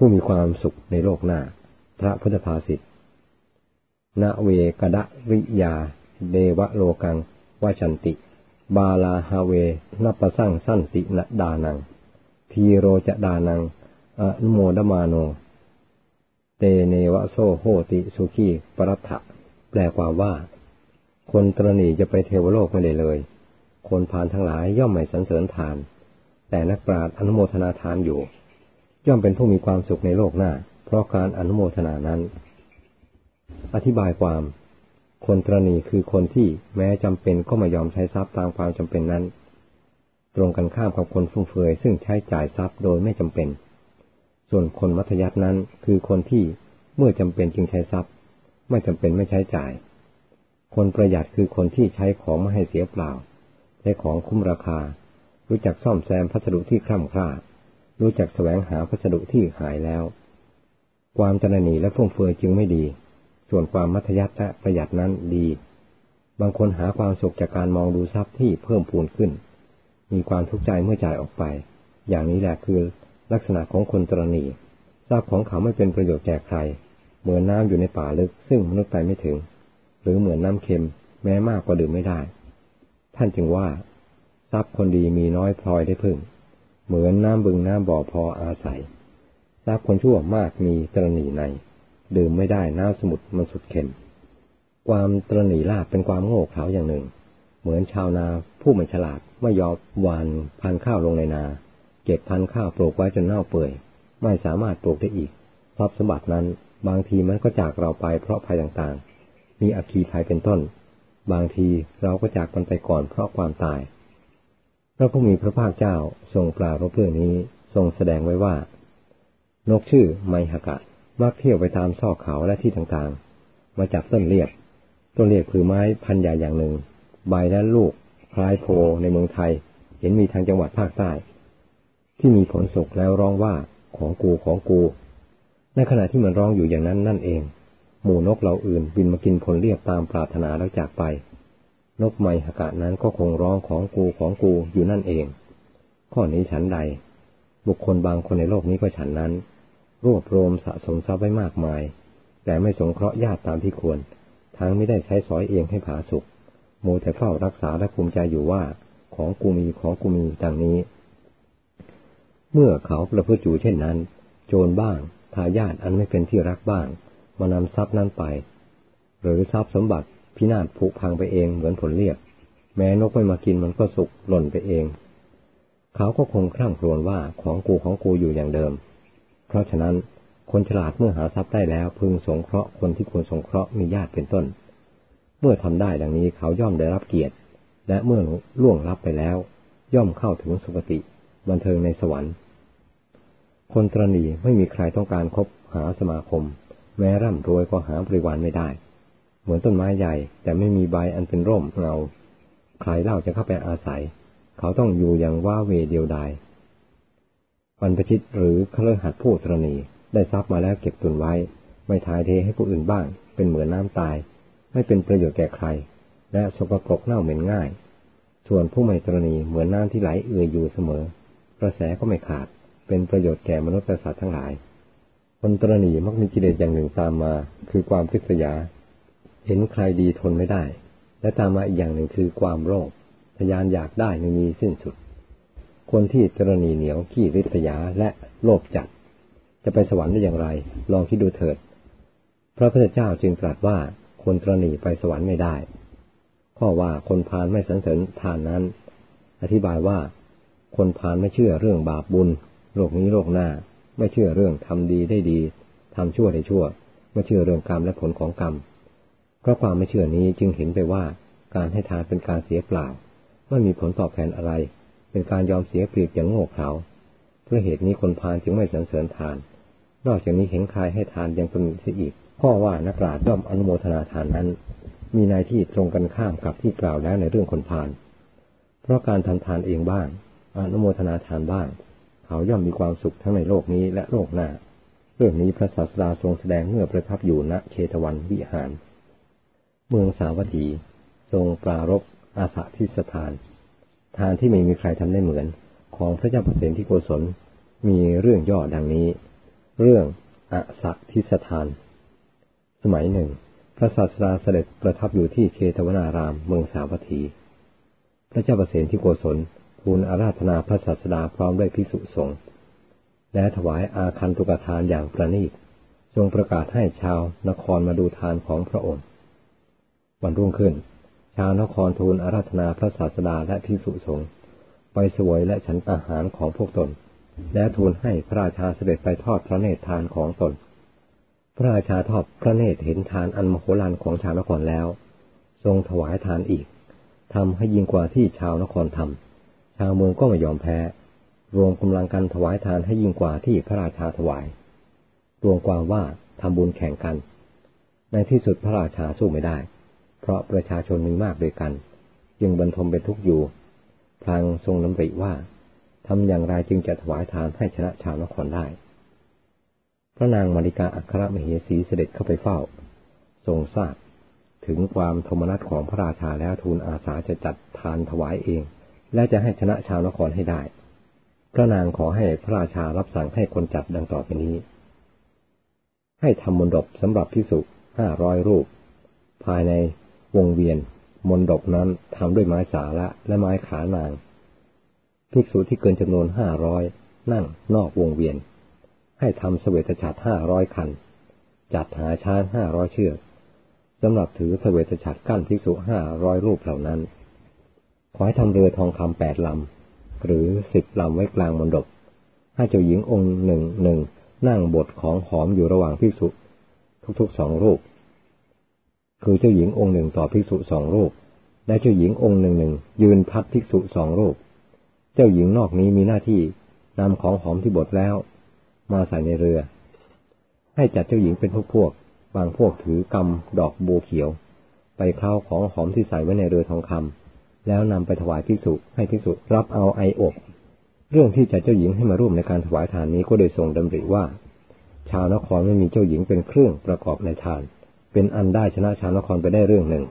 ผู้มีความสุขในโลกหน้า พระพุทธภาษิตนาเวกดะริยา เดวะโลกังวชันติ บาลาฮาเวนัปสั่งสั้นตินดานัง ทีโรจะดานังอนุโมดมาโน เตเนวะโซโหติสุขีปรัตถะแปลความว่า คนตระหนี่จะไปเทวโลกไม่ได้เลย คนพาลทั้งหลายย่อมไม่สรรเสริญทาน แต่นักปราชญ์อนุโมทนาทานอยู่ ย่อมเป็นผู้มีความสุขในโลกหน้า เพราะการอนุโมทนานั้น อธิบายความ คนตรณีคือคนที่แม้จำเป็นก็ไม่ยอมใช้ทรัพย์ตามความจำเป็นนั้น ตรงกันข้ามกับคนฟุ่มเฟือยซึ่งใช้จ่ายทรัพย์โดยไม่จำเป็น ส่วนคนมัธยัตินั้นคือคนที่เมื่อจำเป็นจึงใช้ทรัพย์ ไม่จำเป็นไม่ใช้จ่าย คนประหยัดคือคนที่ใช้ของไม่ให้เสียเปล่า ใช้ของคุ้มราคา รู้จักซ่อมแซมพัสดุที่คร่ำคร่า รู้จักแสวงหาพัสดุที่หายแล้ว ความจนนีและฟุ่มเฟือยจึงไม่ดี ส่วนความมัธยัติและประหยัดนั้นดี บางคนหาความสุขจากการมองดูทรัพย์ที่เพิ่มพูนขึ้น มีความทุกข์ใจเมื่อจ่ายออกไป อย่างนี้แหละคือลักษณะของคนตรณีทรัพย์ของเขาไม่เป็นประโยชน์แก่ใคร เหมือนน้ำอยู่ในป่าลึกซึ่งมนุษย์ไปไม่ถึง หรือเหมือนน้ำเค็มแม้มากก็ดื่มไม่ได้ ท่านจึงว่า ทรัพย์คนดีมีน้อยพลอยได้พึ่ง เหมือนน้ำบึงน้ำบ่อพออาศัยรัพย์คนชั่วมากมีตรณีใน ดื่มไม่ได้น้ำสมุทรมันสุดเค็ม ความตรณีลาบเป็นความโง่เขลาอย่างหนึ่ง เหมือนชาวนาผู้ไม่ฉลาดไม่ยอมหวานพันข้าวลงในนา เก็บพันข้าวปลูกไว้จนเน่าเปื่อย ไม่สามารถปลูกได้อีกทรัพย์สมบัตินั้นบางทีมันก็จากเราไปเพราะภัยต่างๆ มีอคีภัยเป็นต้น บางทีเราก็จากกันไปก่อนเพราะความตาย พระผู้มีพระภาคเจ้าทรงปราพรบเรื่อนี้ทรงแสดงไว้ว่า นกชื่อไมหกะมักเที่ยวไปตามซอกเขาและที่ต่างๆ มาจับต้นเลียบ ต้นเลียบคือไม้พันใหญ่อย่างหนึ่ง ใบและลูกคล้ายโพในเมืองไทย เห็นมีทางจังหวัดภาคใต้ ที่มีผลสุกแล้วร้องว่าของกูของกู ในขณะที่มันร้องอยู่อย่างนั้นนั่นเอง หมู่นกเหล่าอื่นบินมากินผลเรียบตามปรารถนาแล้วจากไป นกไมหกะนั้นก็คงร้องของกูของกูอยู่นั่นเอง ข้อนี้ฉันใด บุคคลบางคนในโลกนี้ก็ฉันนั้น รวบรวมสะสมทรัพย์ไว้มากมาย แต่ไม่สงเคราะห์ญาติตามที่ควร ทั้งไม่ได้ใช้สอยเองให้ผาสุกโมแต่เฝ้ารักษาและภูมิใจอยู่ว่า ของกูมีของกูมีดังนี้ เมื่อเขาประพฤติอยู่เช่นนั้น โจรบ้างทายาทอันไม่เป็นที่รักบ้าง มานำทรัพย์นั้นไป หรือทรัพย์สมบัติ พินาศผุพังไปเองเหมือนผลเรียบ แม้นกไม่มากินมันก็สุกหล่นไปเอง เขาก็คงคร่ำครวญว่าของกูของกูอยู่อย่างเดิม เพราะฉะนั้นคนฉลาดเมื่อหาทรัพย์ได้แล้วพึงสงเคราะห์คนที่ควรสงเคราะห์มีญาติเป็นต้น เมื่อทำได้ดังนี้เขาย่อมได้รับเกียรติ และเมื่อล่วงลับไปแล้ว ย่อมเข้าถึงสุคติ บันเทิงในสวรรค์ คนตรณีไม่มีใครต้องการคบหาสมาคม แม้ร่ำรวยก็หาบริวารไม่ได้ เหมือนต้นไม้ใหญ่ แต่ไม่มีใบอันเป็นร่มเงาใครเล่าจะเข้าไปอาศัย เขาต้องอยู่อย่างว่าเวเดียวดายวันประชิตหรือเครือหัดผู้ตรณีได้ทรัพย์มาแล้วเก็บตุนไว้ ไม่ทายเทให้ผู้อื่นบ้าง เป็นเหมือนน้ำตาย ไม่เป็นประโยชน์แก่ใคร และสกปรกเน่าเหม็นง่าย ส่วนผู้ไม่ตรณีเหมือนน้ำที่ไหลเอื่อยอยู่เสมอกระแสก็ไม่ขาด เป็นประโยชน์แก่มนุษย์และสัตว์ทั้งหลาย คนตรณีมักมีกิเลสอย่างหนึ่งตามมา คือความพิษยา เห็นใครดีทนไม่ได้ และตามมาอีกอย่างหนึ่งคือความโลภทยานอยากได้ไม่มีสิ้นสุด คนที่ตรณีเหนียวขี้ริษยาและโลภจัด จะไปสวรรค์ได้อย่างไร ลองคิดดูเถิด พระพุทธเจ้าจึงตรัสว่าคนตรณีไปสวรรค์ไม่ได้ ข้อว่าคนพานไม่สันเสริญทานนั้น อธิบายว่า คนพานไม่เชื่อเรื่องบาปบุญโลกนี้โลกหน้า ไม่เชื่อเรื่องทำดีได้ดีทำชั่วได้ชั่ว ไม่เชื่อเรื่องกรรมและผลของกรรม ราะความไม่เชื่อนี้จึงเห็นไปว่าการให้ทานเป็นการเสียเปล่า ไม่มีผลตอบแทนอะไร เป็นการยอมเสียเปรียบอย่างโง่เขลาเพราะเหตุนี้คนพานจึงไม่สรรเสริญทาน นอกจากนี้เห็นใครให้ทานยังเป็นเสียอีกข้อว่านักปราชญ์ย่อมอนุโมทนาทานนั้น มีนายที่ตรงกันข้ามกับที่กล่าวแล้วในเรื่องคนพานเพราะการทำทานเองบ้าง อนุโมทนาทานบ้าง เขาย่อมมีความสุขทั้งในโลกนี้และโลกหน้า เรื่องนี้พระศาสดาทรงแสดงเมื่อประทับอยู่ณเชตวันวิหาร เมืองสาวัตถีทรงปรารบอาสาทิสถาน ทานที่ไม่มีใครทำได้เหมือน ของพระเจ้าปเสนที่โกศลมีเรื่องย่อดังนี้ เรื่องอาสัทิสถาน สมัยหนึ่ง พระศาสดาเสด็จประทับอยู่ที่เชตวนารามเมืองสาวัตถี พระเจ้าประเสนที่โกศลทูลอาราธนาพระศาสดาพร้อมด้วยภิกษุสงฆ์และถวายอาคันตุกทานอย่างประณีตทรงประกาศให้ชาวนครมาดูทานของพระองค์ วันรุ่งขึ้น ชาวนครทูลอาราธนาพระศาสดาและภิกษุสงฆ์ไปสวยและฉันอาหารของพวกตน และทูลให้พระราชาเสด็จไปทอดพระเนตรทานของตน พระราชาทอดพระเนตรเห็นทานอันมโหฬารของชาวนครแล้ว ทรงถวายทานอีกทำให้ยิ่งกว่าที่ชาวนครทำชาวเมืองก็ไม่ยอมแพ้ รวมกำลังกันถวายทานให้ยิ่งกว่าที่พระราชาถวาย รวมความว่าทำบุญแข่งกัน ในที่สุดพระราชาสู้ไม่ได้ ราะประชาชนมีมากด้วยกัน จึงบรรทมเป็นทุกข์อยู่พลางทรงน้ำริว่าทำอย่างไรจึงจะถวายทานให้ชนะชาวนครได้ พระนางมาริกาอัครมเหสีเสด็จเข้าไปเฝ้า ทรงทราบถึงความโทมนัสของพระราชาแล้วทูลอาสาจะจัดทานถวายเอง และจะให้ชนะชาวนครให้ได้ พระนางขอให้พระราชารับสั่งให้คนจัดดังต่อไปนี้ ให้ทำมนดบสำหรับพิสุห้าร้อยรูป ภายใน วงเวียน มนดบนั้นทำด้วยไม้สาละและไม้ขานาง ภิกษุที่เกินจำนวนห้าร้อยนั่งนอกวงเวียน ให้ทำเสวตฉัตรห้าร้อยคัน จัดหาช้างห้าร้อยเชือกสำหรับถือเสวตฉัตรกั้นภิกษุห้าร้อยรูปเหล่านั้นขอให้ทำเรือทองคำแปดลำ หรือสิบลำไว้กลางมณฑปให้เจ้าหญิงองค์หนึ่งหนึ่งนั่งบทของหอมอยู่ระหว่างภิกษุ ทุกๆสองรูป คือเจ้าหญิงองค์หนึ่งต่อภิกษุสองรูป และเจ้าหญิงองค์หนึ่งหนึ่งยืนพัดภิกษุสองรูป เจ้าหญิงนอกนี้มีหน้าที่นำของหอมที่บดแล้ว มาใส่ในเรือ ให้จัดเจ้าหญิงเป็นพวกพวก บางพวกถือกำดอกบัวเขียว ไปคล้าของหอมที่ใส่ไว้ในเรือทองคำแล้วนำไปถวายภิกษุให้ภิกษุรับเอาไออบเรื่องที่จัดเจ้าหญิงให้มาร่วมในการถวายทานนี้ก็โดยทรงดำริว่า ชาวนครไม่มีเจ้าหญิงเป็นเครื่องประกอบในทาน เป็นอันได้ชนะชาวนครไปได้เรื่องหนึ่ง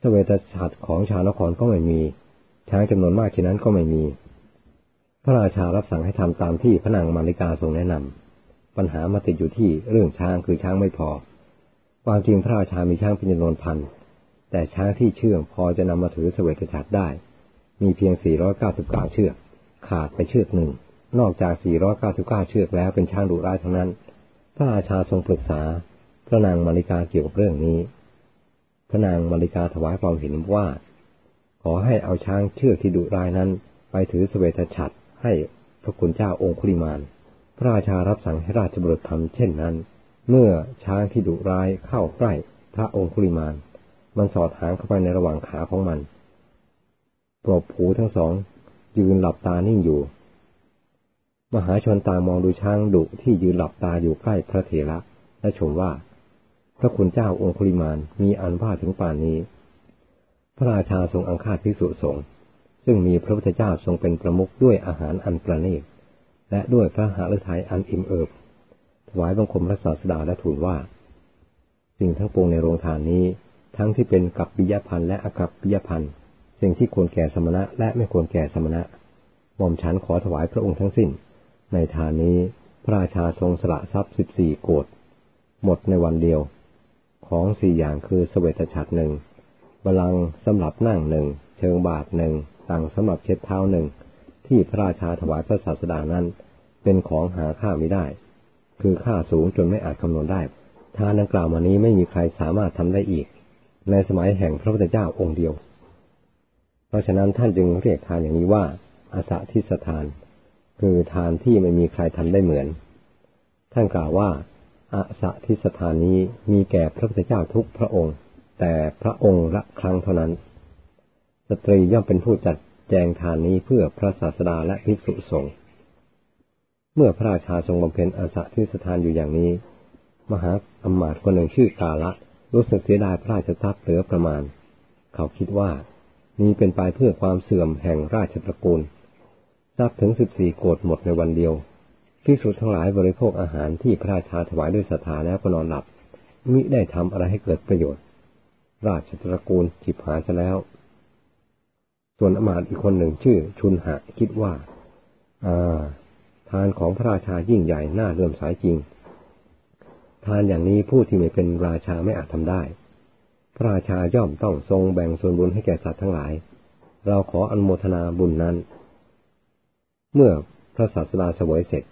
สเวตฉัตรของชาวนครก็ไม่มี ช้างจำนวนมากเช่นนั้นก็ไม่มี พระราชารับสั่งให้ทำตามที่พระนางมาริกาทรงแนะนำปัญหามาติดอยู่ที่เรื่องช้างคือช้างไม่พอ ความจริงพระราชามีช้างเป็นจำนวนพัน แต่ช้างที่เชื่องพอจะนำมาถือเสวตฉัตรได้ มีเพียง 499 เชือก ขาดไปเชือกหนึ่ง นอกจาก 499 เชือกแล้วเป็นช้างดุร้ายทั้งนั้น พระราชาทรงปรึกษา พระนางมาริกาเกี่ยวกับเรื่องนี้ พระนางมาริกาถวายความเห็นว่า ขอให้เอาช้างเชือกที่ดุร้ายนั้น ไปถือสเวทฉัตรให้พระคุณเจ้าองคุลิมาน พระราชารับสั่งให้ราชบุตรทำเช่นนั้น เมื่อช้างที่ดุร้ายเข้าใกล้พระองคุลิมาน มันสอดหางเข้าไปในระหว่างขาของมันปลบผูทั้งสอง ยืนหลับตานิ่งอยู่ มหาชนต่างมองดูช้างดุที่ยืนหลับตาอยู่ใกล้พระเถระและชมว่า พระคุณเจ้าองคุลิมานมีอันว่าถึงป่านนี้ พระราชาทรงอังคาดพิสุสงฆ์ซึ่งมีพระพุทธเจ้าทรงเป็นประมุขด้วยอาหารอันประณีตและด้วยพระหฤทัยอันอิ่มเอิบ ถวายบังคมพระศาสดาและทูลว่า สิ่งทั้งปวงในโรงทานนี้ ทั้งที่เป็นกับปิยพันธ์และอกับปิยพันธ์สิ่งที่ควรแก่สมณะและไม่ควรแก่สมณะหม่อมฉันขอถวายพระองค์ทั้งสิ้น ในทานนี้พระราชาทรงสละทรัพย์สิบสี่โกดหมดในวันเดียว ของสี่อย่างคือสเวตฉัตรหนึ่งบาลังสำหรับนั่งหนึ่ง เชิงบาทหนึ่งตังสำหรับเช็ดเท้าหนึ่ง ที่พระราชาถวายพระศาสดานั้น เป็นของหาค่าไม่ได้ คือค่าสูงจนไม่อาจคำนวณได้ ทานดังกล่าวมานี้ไม่มีใครสามารถทำได้อีก ในสมัยแห่งพระพุทธเจ้าองค์เดียว เพราะฉะนั้นท่านจึงเรียกทานอย่างนี้ว่าอาสาทิสทาน คือทานที่ไม่มีใครทำได้เหมือน ท่านกล่าวว่า อาสาทิสทานนี้มีแก่พระพุทธเจ้าทุกพระองค์ แต่พระองค์ละครั้งเท่านั้น สตรีย่อมเป็นผู้จัดแจงทานนี้เพื่อพระศาสดาและภิกษุสงฆ์เมื่อพระราชาทรงบำเพ็ญอาสาที่สถานอยู่อย่างนี้ มหาอมาตย์คนหนึ่งชื่อกาละ รู้สึกเสียดายพระราชทรัพย์เหลือประมาณ เขาคิดว่า นี้เป็นไปเพื่อความเสื่อมแห่งราชตระกูลทรัพย์ถึงสิบสี่โกดหมดในวันเดียว ภิกษุทั้งหลายบริโภคอาหารที่พระราชาถวายด้วยศรัทธาแล้วก็นอนหลับ มิได้ทำอะไรให้เกิดประโยชน์ ราชตระกูลจิบหายซะแล้ว ส่วนอมาตย์อีกคนหนึ่งชื่อ ชุนหะคิดว่า อ่า ทานของพระราชายิ่งใหญ่น่าเลื่อมสายจริง ทานอย่างนี้ผู้ที่ไม่เป็นราชาไม่อาจทำได้ พระราชาย่อมต้องทรงแบ่งส่วนบุญให้แก่สัตว์ทั้งหลาย เราขออนุโมทนาบุญนั้น เมื่อพระศาสดาเสวยเสร็จ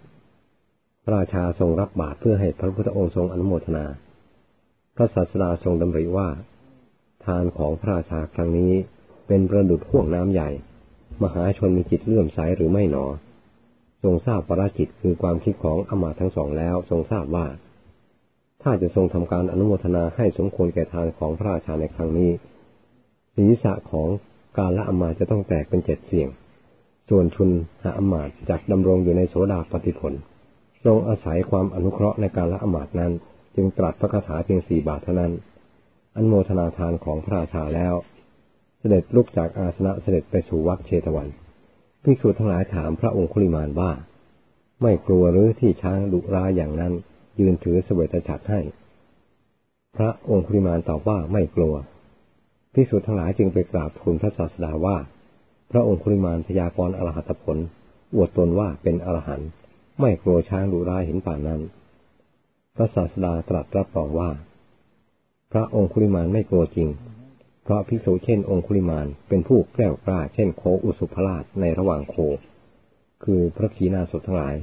พระราชาทรงรับบาตรเพื่อให้พระพุทธองค์ทรงอนุโมทนา พระศาสดาทรงดำริว่า ทานของพระราชาครั้งนี้เป็นประดุดห่วงน้ำใหญ่ มหาชนมีจิตเลื่อมใสหรือไม่หนอ ทรงทราบปราจิตคือความคิดของอมาทั้งสองแล้วทรงทราบว่า ถ้าจะทรงทำการอนุโมทนาให้สมควรแก่ทานของพระราชาในครั้งนี้ศีรษะของการละอมาจะต้องแตกเป็นเจ็ดเสียง ส่วนชุนหาอมาตจากดำรงอยู่ในโสดาปฏิผล ทรงอาศัยความอนุเคราะห์ในการละอมาตนั้น จึงตรัสพระคาถาเพียงสี่บาทเท่านั้น อันโมทนาทานของพระราชาแล้ว เสด็จลุกจากอาสนะเสด็จไปสู่วัดเชตวันภิกษุทั้งหลายถามพระองคุลิมานว่า ไม่กลัวหรือที่ช้างดุร้ายอย่างนั้น ยืนถือเสวยตฉัดให้ พระองคุลิมานตอบว่าไม่กลัวภิกษุทั้งหลายจึงไปกราบทูลพระศาสดาว่า พระองคุลิมานพยากรณ์อรหัตผล อวดตนว่าเป็นอรหันต์ ไม่กลัวช้างดุร้ายเห็นป่านนั้น พระศาสดาตรัสรับรองว่า พระองคุลิมานไม่กลัวจริง เพราะภิกษุเช่นองคุลิมานเป็นผู้แกล้วกล้าเช่นโคอุสุภราชในระหว่างโค คือพระขีณาสพทั้งหลาย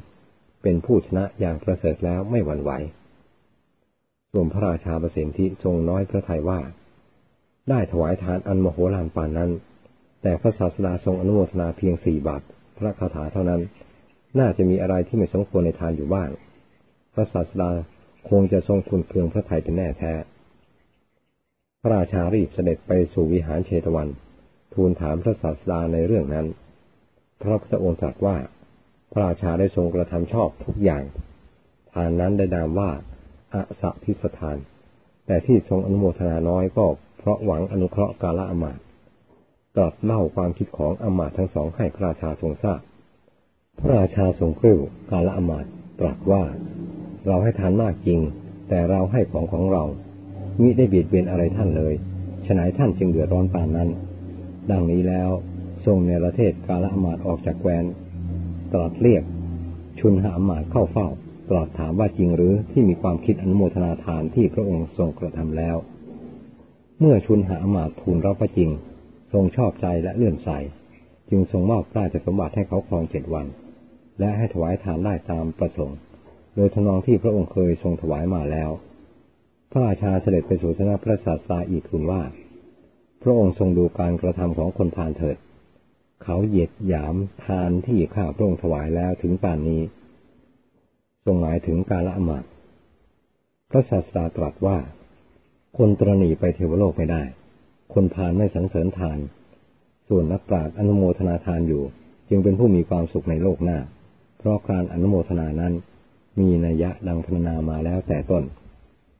เป็นผู้ชนะอย่างประเสริฐแล้วไม่หวั่นไหวส่วนพระราชาประสิทธิทรงน้อยพระทัยว่า ได้ถวายทานอันมโหฬารปานนั้น แต่พระศาสดาทรงอนุโมทนาเพียงสี่บาทพระคาถาเท่านั้น น่าจะมีอะไรที่ไม่สมควรในทานอยู่บ้าง พระศาสดาคงจะทรงคุณเคืองพระไทยเป็นแน่แท้ พระราชารีบเสด็จไปสู่วิหารเชตวัน ทูลถามพระศาสดาในเรื่องนั้น พระพุทธองค์ตรัสว่า พระราชาได้ทรงกระทำชอบทุกอย่าง ทานนั้นได้นามว่าอาสะพิสทาน แต่ที่ทรงอนุโมทนาน้อยก็เพราะหวังอนุเคราะห์กาละอมาตตรัสเล่าความคิดของอมาตทั้งสองให้พระราชาทรงทราบ พระราชาทรงกริ้วกาละอมาตตรัสว่า เราให้ทานมากจริง แต่เราให้ของของเรามิได้เบียดเบียนอะไรท่านเลยฉนัยท่านจึงเดือดร้อนปานนั้น ดังนี้แล้วทรงในประเทศกาละอมาตออกจากแคว้นตรัสเรียก ชุนหาอมาตเข้าเฝ้าตรัสถามว่าจริงหรือที่มีความคิดอนุโมทนาทานที่พระองค์ทรงกระทำแล้ว เมื่อชุนหาอมาตทูลรับพระจริง ทรงชอบใจและเลื่อนใส จึงทรงมอบราชสมบัติให้เขาครองเจ็ดวัน และให้ถวายทานได้ตามประสงค์ โดยทนองที่พระองค์เคยทรงถวายมาแล้ว พระราชาเสด็จไปสู่สนาพระศาสดาอีกทูลว่า พระองค์ทรงดูการกระทำของคนทานเถิด เขาเหยียดหยามทานที่ข้าพระองค์ถวายแล้วถึงป่านนี้ ทรงหมายถึงการละอมาตพระศาสดาตรัสว่า คนตรณีไปเทวโลกไม่ได้ คนพานไม่สรรเสริญทาน ส่วนนักปราชญ์อนุโมทนาทานอยู่ จึงเป็นผู้มีความสุขในโลกหน้า เพราะการอนุโมทนานั้นมีนัยยะดังพรรณนามาแล้วแต่ต้น